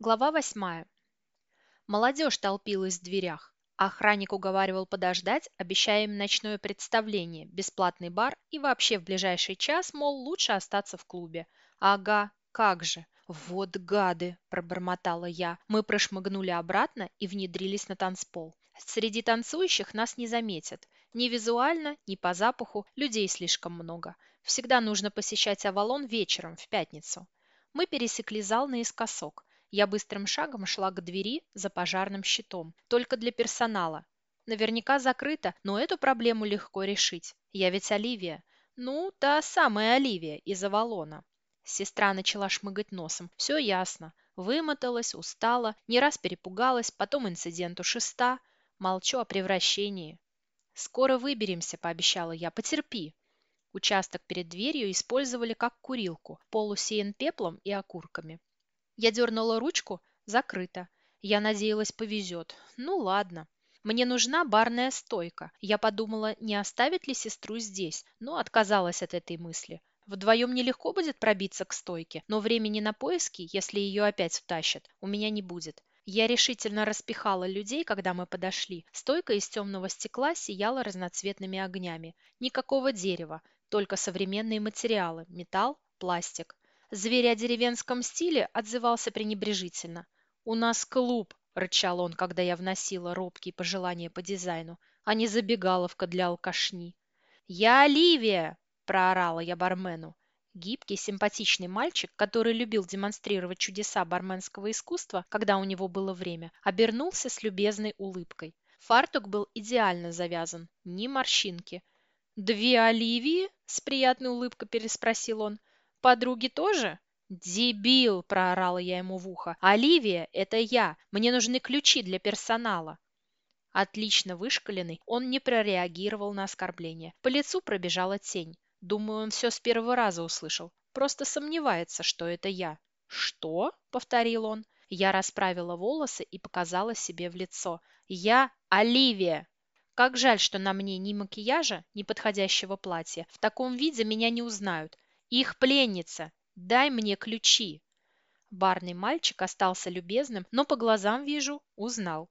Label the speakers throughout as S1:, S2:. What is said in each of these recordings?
S1: Глава восьмая. Молодежь толпилась в дверях. Охранник уговаривал подождать, обещая им ночное представление, бесплатный бар и вообще в ближайший час, мол, лучше остаться в клубе. Ага, как же. Вот гады, пробормотала я. Мы прошмыгнули обратно и внедрились на танцпол. Среди танцующих нас не заметят. Ни визуально, ни по запаху, людей слишком много. Всегда нужно посещать Авалон вечером, в пятницу. Мы пересекли зал наискосок. Я быстрым шагом шла к двери за пожарным щитом. Только для персонала. Наверняка закрыто, но эту проблему легко решить. Я ведь Оливия. Ну, та самая Оливия из Авалона. Сестра начала шмыгать носом. Все ясно. Вымоталась, устала, не раз перепугалась, потом инцидент у шеста. Молчу о превращении. «Скоро выберемся», — пообещала я. «Потерпи». Участок перед дверью использовали как курилку, пол усеян пеплом и окурками. Я дернула ручку. Закрыто. Я надеялась, повезет. Ну ладно. Мне нужна барная стойка. Я подумала, не оставить ли сестру здесь, но отказалась от этой мысли. Вдвоем нелегко будет пробиться к стойке, но времени на поиски, если ее опять втащат, у меня не будет. Я решительно распихала людей, когда мы подошли. Стойка из темного стекла сияла разноцветными огнями. Никакого дерева, только современные материалы – металл, пластик. Зверь о деревенском стиле отзывался пренебрежительно. «У нас клуб», – рычал он, когда я вносила робкие пожелания по дизайну, а не забегаловка для алкашни. «Я Оливия!» – проорала я бармену. Гибкий, симпатичный мальчик, который любил демонстрировать чудеса барменского искусства, когда у него было время, обернулся с любезной улыбкой. Фартук был идеально завязан, ни морщинки. «Две Оливии?» – с приятной улыбкой переспросил он. Подруги тоже? «Дебил!» – проорала я ему в ухо. «Оливия, это я! Мне нужны ключи для персонала!» Отлично вышкаленный, он не прореагировал на оскорбление. По лицу пробежала тень. Думаю, он все с первого раза услышал. Просто сомневается, что это я. «Что?» – повторил он. Я расправила волосы и показала себе в лицо. «Я Оливия!» Как жаль, что на мне ни макияжа, ни подходящего платья. В таком виде меня не узнают. Их пленница! Дай мне ключи!» Барный мальчик остался любезным, но по глазам вижу, узнал.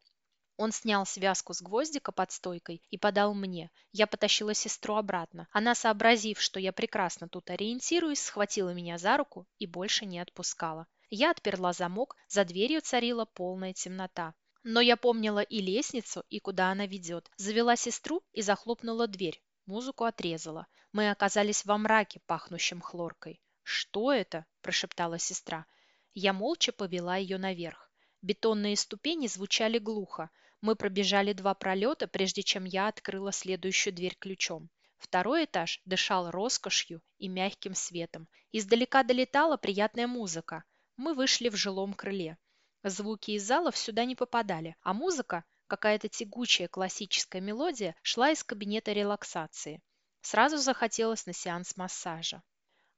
S1: Он снял связку с гвоздика под стойкой и подал мне. Я потащила сестру обратно. Она, сообразив, что я прекрасно тут ориентируюсь, схватила меня за руку и больше не отпускала. Я отперла замок, за дверью царила полная темнота. Но я помнила и лестницу, и куда она ведет. Завела сестру и захлопнула дверь. Музыку отрезала. Мы оказались во мраке, пахнущем хлоркой. «Что это?» – прошептала сестра. Я молча повела ее наверх. Бетонные ступени звучали глухо. Мы пробежали два пролета, прежде чем я открыла следующую дверь ключом. Второй этаж дышал роскошью и мягким светом. Издалека долетала приятная музыка. Мы вышли в жилом крыле. Звуки из залов сюда не попадали, а музыка Какая-то тягучая классическая мелодия шла из кабинета релаксации. Сразу захотелось на сеанс массажа.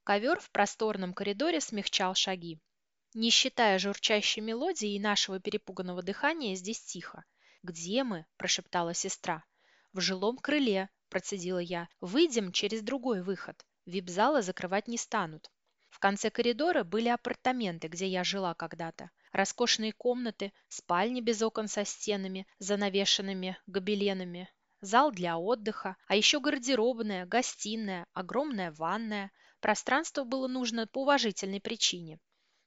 S1: Ковер в просторном коридоре смягчал шаги. Не считая журчащей мелодии и нашего перепуганного дыхания, здесь тихо. «Где мы?» – прошептала сестра. «В жилом крыле», – процедила я. «Выйдем через другой выход. Вип-залы закрывать не станут». В конце коридора были апартаменты, где я жила когда-то роскошные комнаты, спальни без окон со стенами, занавешенными гобеленами, зал для отдыха, а еще гардеробная, гостиная, огромная ванная. Пространство было нужно по уважительной причине.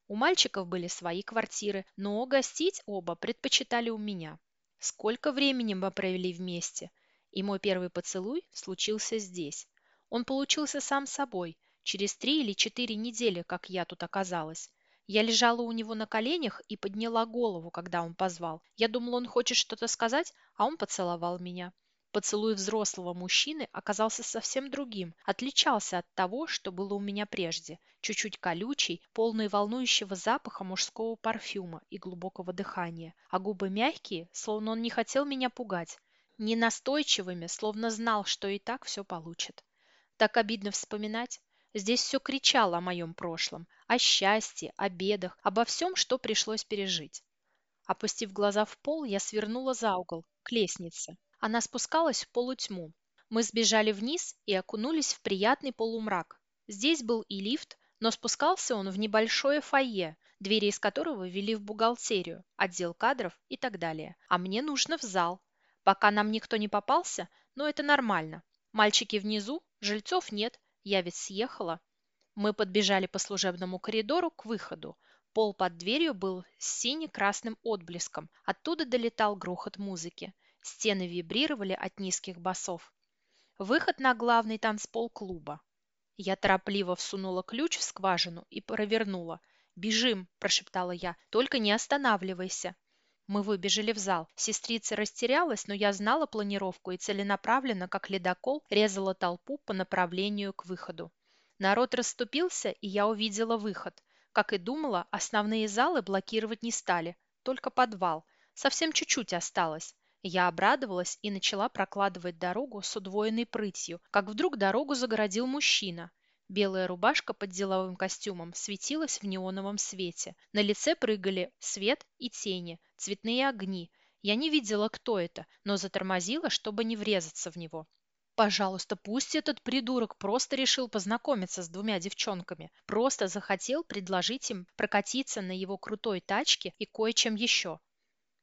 S1: У мальчиков были свои квартиры, но гостить оба предпочитали у меня. Сколько времени мы провели вместе, и мой первый поцелуй случился здесь. Он получился сам собой, через три или четыре недели, как я тут оказалась. Я лежала у него на коленях и подняла голову, когда он позвал. Я думала, он хочет что-то сказать, а он поцеловал меня. Поцелуй взрослого мужчины оказался совсем другим, отличался от того, что было у меня прежде. Чуть-чуть колючий, полный волнующего запаха мужского парфюма и глубокого дыхания, а губы мягкие, словно он не хотел меня пугать. Ненастойчивыми, словно знал, что и так все получит. Так обидно вспоминать. Здесь все кричало о моем прошлом, о счастье, о бедах, обо всем, что пришлось пережить. Опустив глаза в пол, я свернула за угол, к лестнице. Она спускалась в полутьму. Мы сбежали вниз и окунулись в приятный полумрак. Здесь был и лифт, но спускался он в небольшое фойе. двери из которого вели в бухгалтерию, отдел кадров и так далее. А мне нужно в зал. Пока нам никто не попался, но это нормально. Мальчики внизу, жильцов нет, я ведь съехала. Мы подбежали по служебному коридору к выходу. Пол под дверью был с сине-красным отблеском. Оттуда долетал грохот музыки. Стены вибрировали от низких басов. Выход на главный танцпол клуба. Я торопливо всунула ключ в скважину и провернула. «Бежим!» – прошептала я. «Только не останавливайся!» Мы выбежали в зал. Сестрица растерялась, но я знала планировку и целенаправленно, как ледокол, резала толпу по направлению к выходу. Народ расступился, и я увидела выход. Как и думала, основные залы блокировать не стали, только подвал. Совсем чуть-чуть осталось. Я обрадовалась и начала прокладывать дорогу с удвоенной прытью, как вдруг дорогу загородил мужчина. Белая рубашка под деловым костюмом светилась в неоновом свете. На лице прыгали свет и тени, цветные огни. Я не видела, кто это, но затормозила, чтобы не врезаться в него. Пожалуйста, пусть этот придурок просто решил познакомиться с двумя девчонками, просто захотел предложить им прокатиться на его крутой тачке и кое-чем еще.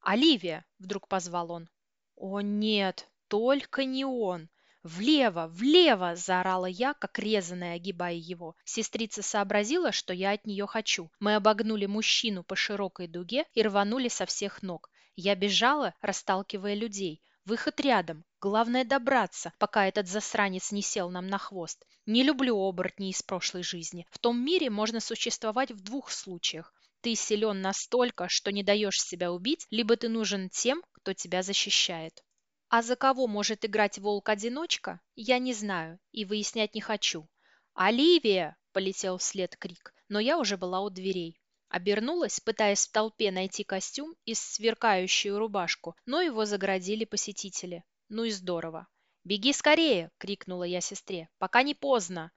S1: «Оливия!» – вдруг позвал он. «О нет, только не он!» «Влево! Влево!» – заорала я, как резаная, огибая его. Сестрица сообразила, что я от нее хочу. Мы обогнули мужчину по широкой дуге и рванули со всех ног. Я бежала, расталкивая людей. Выход рядом. Главное добраться, пока этот засранец не сел нам на хвост. Не люблю оборотней из прошлой жизни. В том мире можно существовать в двух случаях. Ты силен настолько, что не даешь себя убить, либо ты нужен тем, кто тебя защищает. А за кого может играть волк-одиночка, я не знаю и выяснять не хочу. «Оливия!» – полетел вслед крик, но я уже была у дверей. Обернулась, пытаясь в толпе найти костюм и сверкающую рубашку, но его заградили посетители. Ну и здорово. «Беги скорее!» – крикнула я сестре. «Пока не поздно!»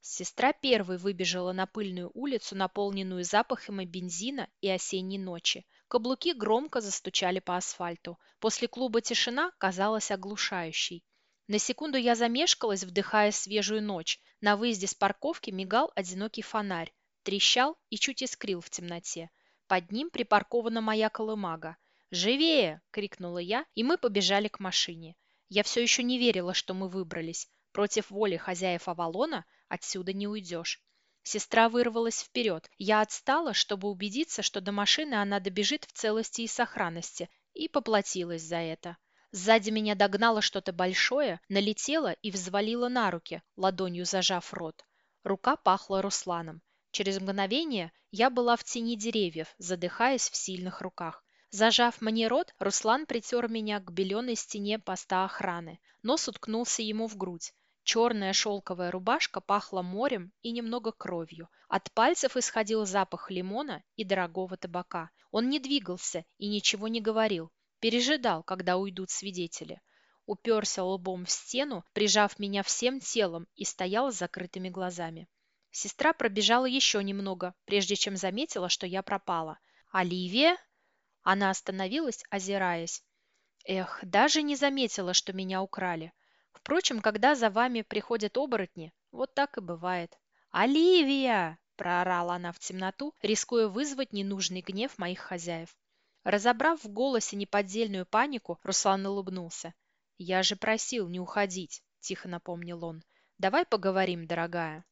S1: Сестра первой выбежала на пыльную улицу, наполненную запахами бензина и осенней ночи. Каблуки громко застучали по асфальту. После клуба тишина казалась оглушающей. На секунду я замешкалась, вдыхая свежую ночь. На выезде с парковки мигал одинокий фонарь, трещал и чуть искрил в темноте. Под ним припаркована моя колымага. «Живее!» — крикнула я, и мы побежали к машине. Я все еще не верила, что мы выбрались. Против воли хозяев Авалона отсюда не уйдешь. Сестра вырвалась вперед. Я отстала, чтобы убедиться, что до машины она добежит в целости и сохранности, и поплатилась за это. Сзади меня догнало что-то большое, налетело и взвалило на руки, ладонью зажав рот. Рука пахла Русланом. Через мгновение я была в тени деревьев, задыхаясь в сильных руках. Зажав мне рот, Руслан притер меня к беленой стене поста охраны. Нос уткнулся ему в грудь. Черная шелковая рубашка пахла морем и немного кровью. От пальцев исходил запах лимона и дорогого табака. Он не двигался и ничего не говорил. Пережидал, когда уйдут свидетели. Уперся лбом в стену, прижав меня всем телом и стоял с закрытыми глазами. Сестра пробежала еще немного, прежде чем заметила, что я пропала. «Оливия?» Она остановилась, озираясь. Эх, даже не заметила, что меня украли. Впрочем, когда за вами приходят оборотни, вот так и бывает. «Оливия!» – проорала она в темноту, рискуя вызвать ненужный гнев моих хозяев. Разобрав в голосе неподдельную панику, Руслан улыбнулся. «Я же просил не уходить», – тихо напомнил он. «Давай поговорим, дорогая».